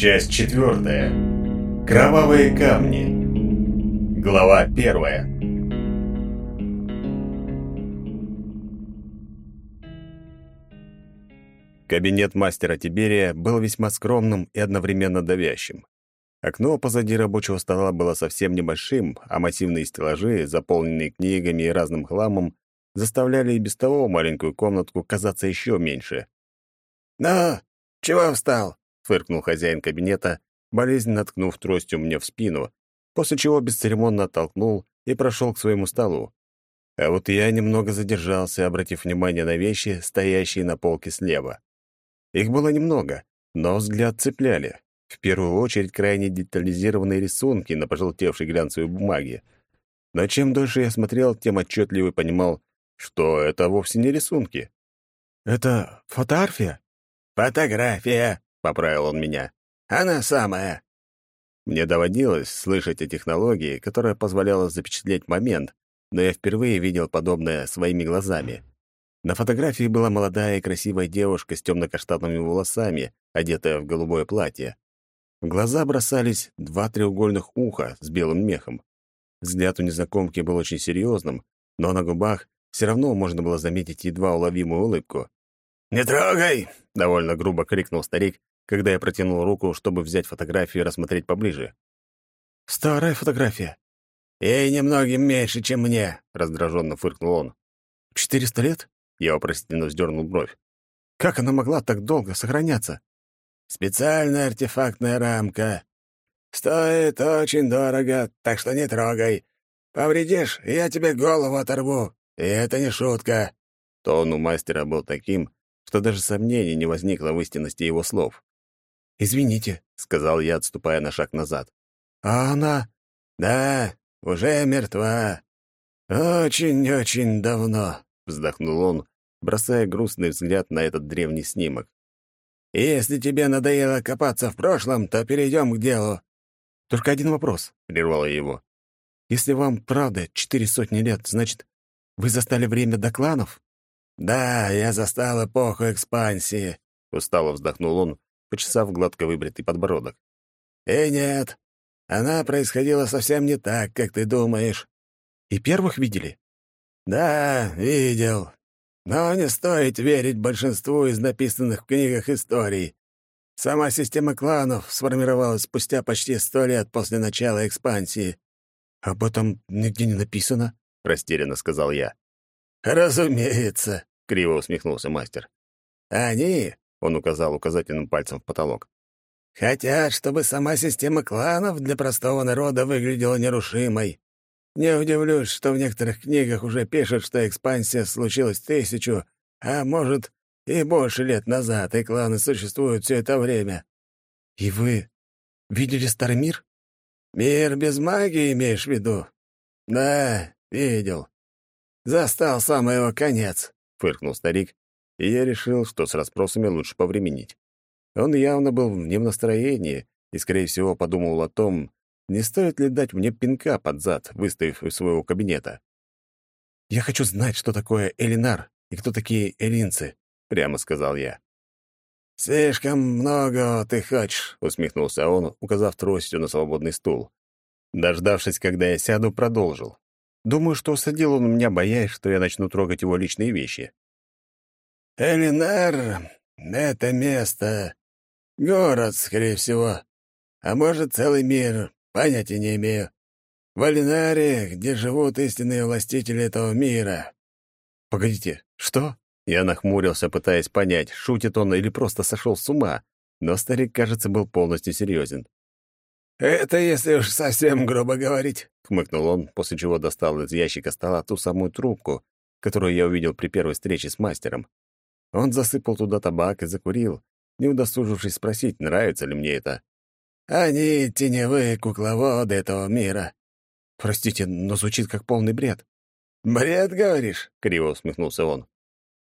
Часть четвертая. Кровавые камни. Глава первая. Кабинет мастера Тиберия был весьма скромным и одновременно давящим. Окно позади рабочего стола было совсем небольшим, а массивные стеллажи, заполненные книгами и разным хламом, заставляли и без того маленькую комнатку казаться еще меньше. «Ну, чего встал? фыркнул хозяин кабинета, болезненно ткнув тростью мне в спину, после чего бесцеремонно оттолкнул и прошел к своему столу. А вот я немного задержался, обратив внимание на вещи, стоящие на полке слева. Их было немного, но взгляд цепляли. В первую очередь крайне детализированные рисунки на пожелтевшей глянцевой бумаге. Но чем дольше я смотрел, тем отчетливо понимал, что это вовсе не рисунки. «Это фотография?» «Фотография!» — поправил он меня. «Она самая!» Мне доводилось слышать о технологии, которая позволяла запечатлеть момент, но я впервые видел подобное своими глазами. На фотографии была молодая и красивая девушка с темно-каштановыми волосами, одетая в голубое платье. В глаза бросались два треугольных уха с белым мехом. Взгляд у незнакомки был очень серьезным, но на губах все равно можно было заметить едва уловимую улыбку. «Не трогай!» — довольно грубо крикнул старик когда я протянул руку, чтобы взять фотографию и рассмотреть поближе. «Старая фотография. Ей немногим меньше, чем мне», — раздраженно фыркнул он. «Четыреста лет?» — я вопросительно вздернул бровь. «Как она могла так долго сохраняться?» «Специальная артефактная рамка. Стоит очень дорого, так что не трогай. Повредишь, я тебе голову оторву. И это не шутка». Тон у мастера был таким, что даже сомнений не возникло в истинности его слов. «Извините», — сказал я, отступая на шаг назад. «А она?» «Да, уже мертва. Очень-очень давно», — вздохнул он, бросая грустный взгляд на этот древний снимок. «Если тебе надоело копаться в прошлом, то перейдем к делу». «Только один вопрос», — прервала его. «Если вам, правда, четыре сотни лет, значит, вы застали время до кланов?» «Да, я застал эпоху экспансии», — устало вздохнул он, почесав гладко выбритый подбородок. Э, нет, она происходила совсем не так, как ты думаешь». «И первых видели?» «Да, видел. Но не стоит верить большинству из написанных в книгах историй. Сама система кланов сформировалась спустя почти сто лет после начала экспансии». «Об этом нигде не написано», — растерянно сказал я. «Разумеется», — криво усмехнулся мастер. «Они он указал указательным пальцем в потолок. Хотя, чтобы сама система кланов для простого народа выглядела нерушимой. Не удивлюсь, что в некоторых книгах уже пишут, что экспансия случилась тысячу, а может, и больше лет назад, и кланы существуют все это время». «И вы видели старый мир?» «Мир без магии, имеешь в виду?» «Да, видел. Застал самый его конец», — фыркнул старик и я решил, что с расспросами лучше повременить. Он явно был не в настроении и, скорее всего, подумал о том, не стоит ли дать мне пинка под зад, выставив из своего кабинета. «Я хочу знать, что такое Элинар и кто такие элинцы», — прямо сказал я. «Слишком много ты хочешь», — усмехнулся он, указав тростью на свободный стул. Дождавшись, когда я сяду, продолжил. Думаю, что садил он меня, боясь, что я начну трогать его личные вещи. Элинар — это место, город, скорее всего, а может, целый мир, понятия не имею. В Элинаре, где живут истинные властители этого мира». «Погодите, что?» Я нахмурился, пытаясь понять, шутит он или просто сошел с ума, но старик, кажется, был полностью серьезен. «Это если уж совсем грубо говорить», — хмыкнул он, после чего достал из ящика стола ту самую трубку, которую я увидел при первой встрече с мастером. Он засыпал туда табак и закурил, не удосужившись спросить, нравится ли мне это. «Они теневые кукловоды этого мира». «Простите, но звучит как полный бред». «Бред, говоришь?» — криво усмехнулся он.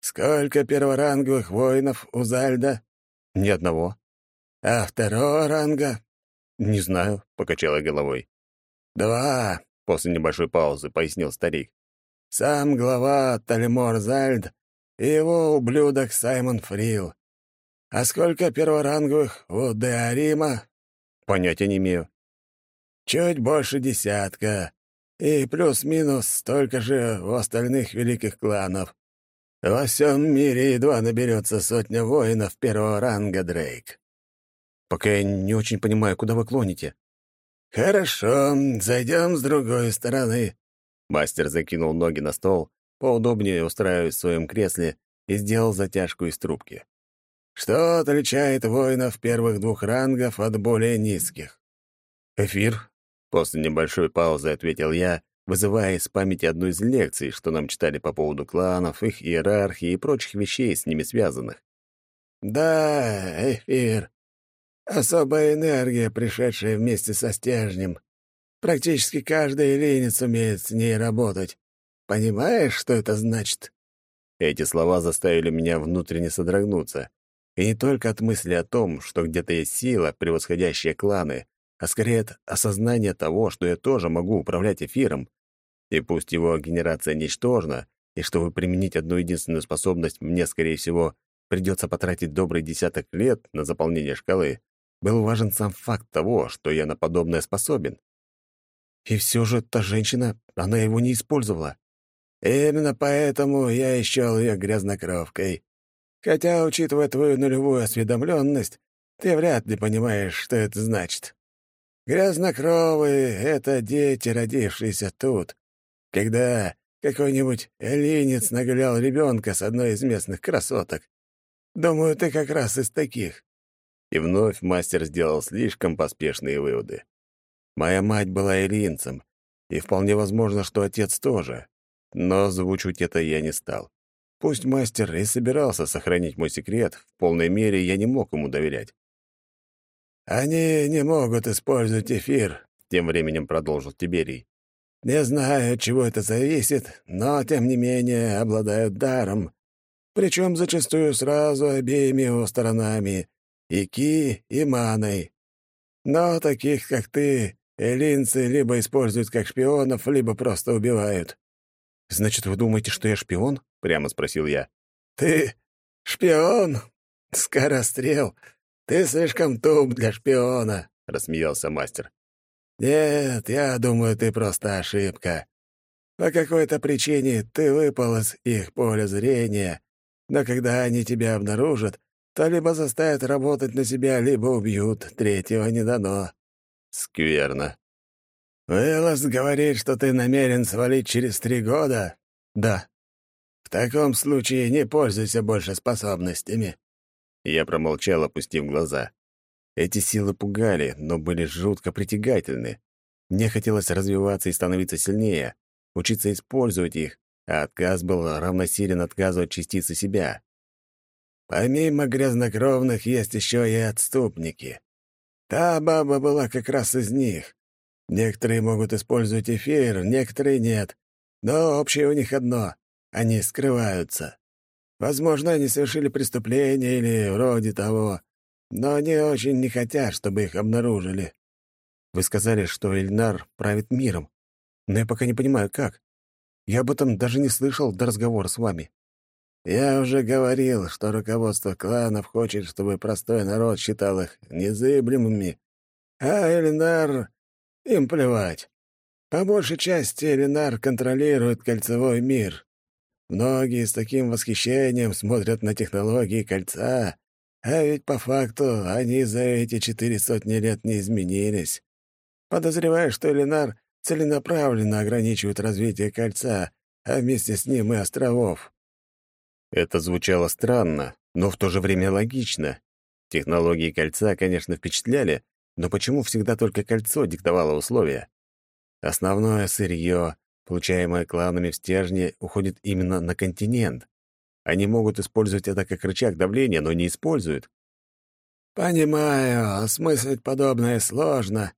«Сколько перворанговых воинов у Зальда?» «Ни одного». «А второго ранга?» «Не знаю», — покачала головой. «Два», — после небольшой паузы пояснил старик. «Сам глава Талимор Зальд его ублюдок Саймон Фрил. А сколько перворанговых у Деарима?» «Понятия не имею». «Чуть больше десятка. И плюс-минус столько же у остальных великих кланов. Во всем мире едва наберется сотня воинов первого ранга, Дрейк». «Пока я не очень понимаю, куда вы клоните». «Хорошо, зайдем с другой стороны». Мастер закинул ноги на стол поудобнее устраиваясь в своем кресле, и сделал затяжку из трубки. Что отличает воинов первых двух рангов от более низких? Эфир, после небольшой паузы ответил я, вызывая из памяти одну из лекций, что нам читали по поводу кланов, их иерархии и прочих вещей с ними связанных. Да, эфир. Особая энергия, пришедшая вместе со стержнем. Практически каждый линец умеет с ней работать. Понимаешь, что это значит?» Эти слова заставили меня внутренне содрогнуться. И не только от мысли о том, что где-то есть сила, превосходящая кланы, а скорее от осознания того, что я тоже могу управлять эфиром. И пусть его генерация ничтожна, и чтобы применить одну единственную способность, мне, скорее всего, придется потратить добрый десяток лет на заполнение шкалы, был важен сам факт того, что я на подобное способен. И все же та женщина, она его не использовала. Именно поэтому я ищел ее грязнокровкой. Хотя, учитывая твою нулевую осведомленность, ты вряд ли понимаешь, что это значит. Грязнокровые — это дети, родившиеся тут. Когда какой-нибудь линец нагулял ребенка с одной из местных красоток. Думаю, ты как раз из таких. И вновь мастер сделал слишком поспешные выводы. Моя мать была элинцем, и вполне возможно, что отец тоже но звучить это я не стал. Пусть мастер и собирался сохранить мой секрет, в полной мере я не мог ему доверять. «Они не могут использовать эфир», — тем временем продолжил Тиберий. «Не знаю, от чего это зависит, но, тем не менее, обладают даром, причем зачастую сразу обеими его сторонами, и ки, и маной. Но таких, как ты, элинцы либо используют как шпионов, либо просто убивают. «Значит, вы думаете, что я шпион?» — прямо спросил я. «Ты шпион? Скорострел! Ты слишком туп для шпиона!» — рассмеялся мастер. «Нет, я думаю, ты просто ошибка. По какой-то причине ты выпал из их поля зрения, но когда они тебя обнаружат, то либо заставят работать на себя, либо убьют, третьего не дано». «Скверно», «Уиллс говорит, что ты намерен свалить через три года?» «Да». «В таком случае не пользуйся больше способностями». Я промолчал, опустив глаза. Эти силы пугали, но были жутко притягательны. Мне хотелось развиваться и становиться сильнее, учиться использовать их, а отказ был равносилен отказу от частицы себя. Помимо грязнокровных есть еще и отступники. Та баба была как раз из них. Некоторые могут использовать эфир, некоторые нет. Но общее у них одно — они скрываются. Возможно, они совершили преступление или вроде того, но они очень не хотят, чтобы их обнаружили. Вы сказали, что Эльнар правит миром, но я пока не понимаю, как. Я об этом даже не слышал до разговора с вами. Я уже говорил, что руководство кланов хочет, чтобы простой народ считал их незыблемыми, а Эльнар им плевать. По большей части Ленар контролирует кольцевой мир. Многие с таким восхищением смотрят на технологии кольца, а ведь по факту они за эти четыре сотни лет не изменились. Подозреваю, что Ленар целенаправленно ограничивает развитие кольца, а вместе с ним и островов. Это звучало странно, но в то же время логично. Технологии кольца, конечно, впечатляли, но почему всегда только кольцо диктовало условия? Основное сырье, получаемое кланами в стержне, уходит именно на континент. Они могут использовать это как рычаг давления, но не используют. «Понимаю, осмыслить подобное сложно».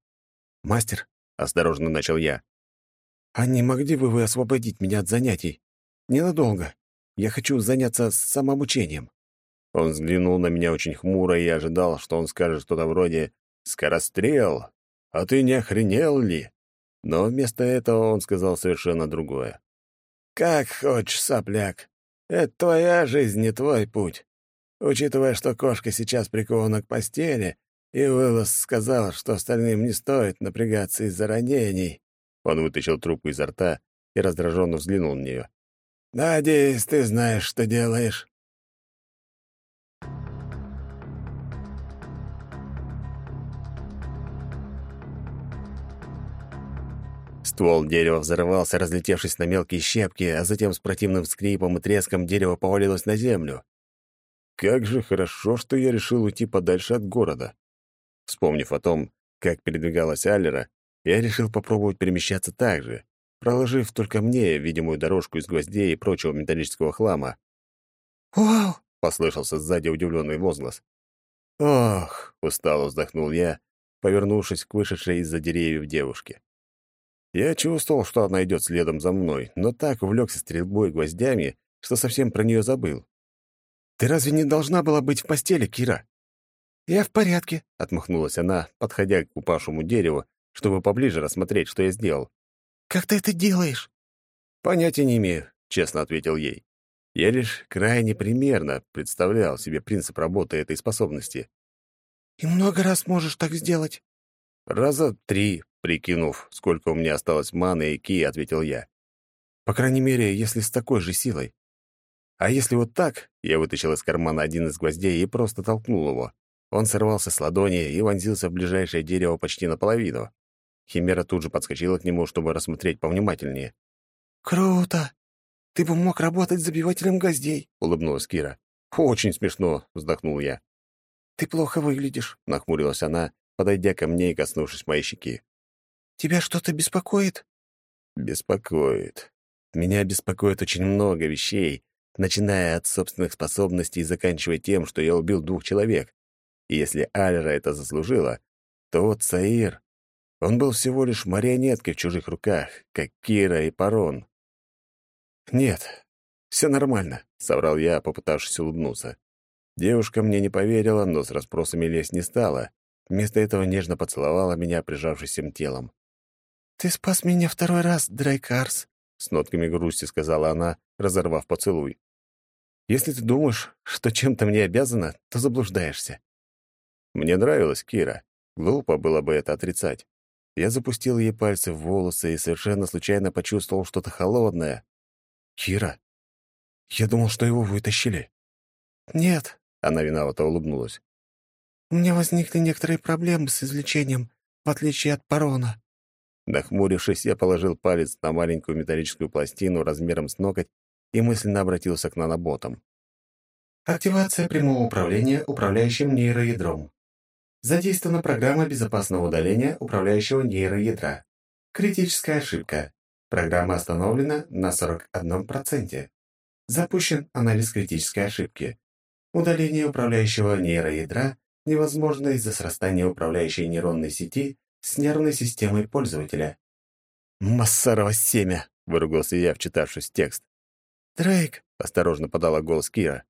«Мастер», — осторожно начал я, — «а не могли бы вы освободить меня от занятий? Ненадолго. Я хочу заняться самообучением». Он взглянул на меня очень хмуро, и я ожидал, что он скажет что-то вроде Скорострел! А ты не охренел ли?» Но вместо этого он сказал совершенно другое. «Как хочешь, сопляк. Это твоя жизнь, не твой путь. Учитывая, что кошка сейчас прикована к постели, и Уиллос сказал, что остальным не стоит напрягаться из-за ранений». Он вытащил трубку изо рта и раздраженно взглянул на нее. «Надеюсь, ты знаешь, что делаешь». Ствол дерева взорвался, разлетевшись на мелкие щепки, а затем с противным скрипом и треском дерево повалилось на землю. Как же хорошо, что я решил уйти подальше от города. Вспомнив о том, как передвигалась Аллера, я решил попробовать перемещаться так же, проложив только мне видимую дорожку из гвоздей и прочего металлического хлама. «Вау!» — послышался сзади удивленный возглас. «Ох!» — устало вздохнул я, повернувшись к вышедшей из-за деревьев девушке. Я чувствовал, что она идет следом за мной, но так увлекся стрельбой гвоздями, что совсем про нее забыл. «Ты разве не должна была быть в постели, Кира?» «Я в порядке», — отмахнулась она, подходя к упавшему дереву, чтобы поближе рассмотреть, что я сделал. «Как ты это делаешь?» «Понятия не имею», — честно ответил ей. Я лишь крайне примерно представлял себе принцип работы этой способности. «И много раз можешь так сделать?» «Раза три», Прикинув, сколько у меня осталось маны и ки, ответил я. По крайней мере, если с такой же силой. А если вот так, я вытащил из кармана один из гвоздей и просто толкнул его. Он сорвался с ладони и вонзился в ближайшее дерево почти наполовину. Химера тут же подскочила к нему, чтобы рассмотреть повнимательнее. «Круто! Ты бы мог работать забивателем гвоздей!» — улыбнулась Кира. «Очень смешно!» — вздохнул я. «Ты плохо выглядишь!» — нахмурилась она, подойдя ко мне и коснувшись моей щеки. Тебя что-то беспокоит?» «Беспокоит. Меня беспокоит очень много вещей, начиная от собственных способностей и заканчивая тем, что я убил двух человек. И если Альра это заслужила, то вот Саир. Он был всего лишь марионеткой в чужих руках, как Кира и Парон». «Нет, все нормально», — соврал я, попытавшись улыбнуться. Девушка мне не поверила, но с расспросами лезть не стала. Вместо этого нежно поцеловала меня, прижавшись всем телом. «Ты спас меня второй раз, Драйкарс. — с нотками грусти сказала она, разорвав поцелуй. «Если ты думаешь, что чем-то мне обязана, то заблуждаешься». Мне нравилась Кира. Глупо было бы это отрицать. Я запустил ей пальцы в волосы и совершенно случайно почувствовал что-то холодное. «Кира? Я думал, что его вытащили». «Нет», — она виновато улыбнулась. «У меня возникли некоторые проблемы с извлечением, в отличие от Парона». Нахмурившись, я положил палец на маленькую металлическую пластину размером с ноготь и мысленно обратился к наноботам. Активация прямого управления управляющим нейроядром. Задействована программа безопасного удаления управляющего нейроядра. Критическая ошибка. Программа остановлена на 41%. Запущен анализ критической ошибки. Удаление управляющего нейроядра невозможно из-за срастания управляющей нейронной сети с нервной системой пользователя. «Массарово семя!» — выругался я, вчитавшись в текст. «Дрейк!» — осторожно подала голос Кира.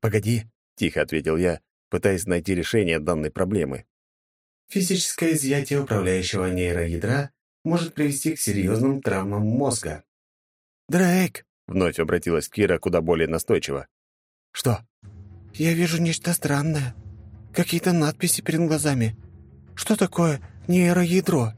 «Погоди!» — тихо ответил я, пытаясь найти решение данной проблемы. «Физическое изъятие управляющего нейроядра может привести к серьезным травмам мозга». «Дрейк!» — вновь обратилась Кира куда более настойчиво. «Что?» «Я вижу нечто странное. Какие-то надписи перед глазами. Что такое?» нейроядро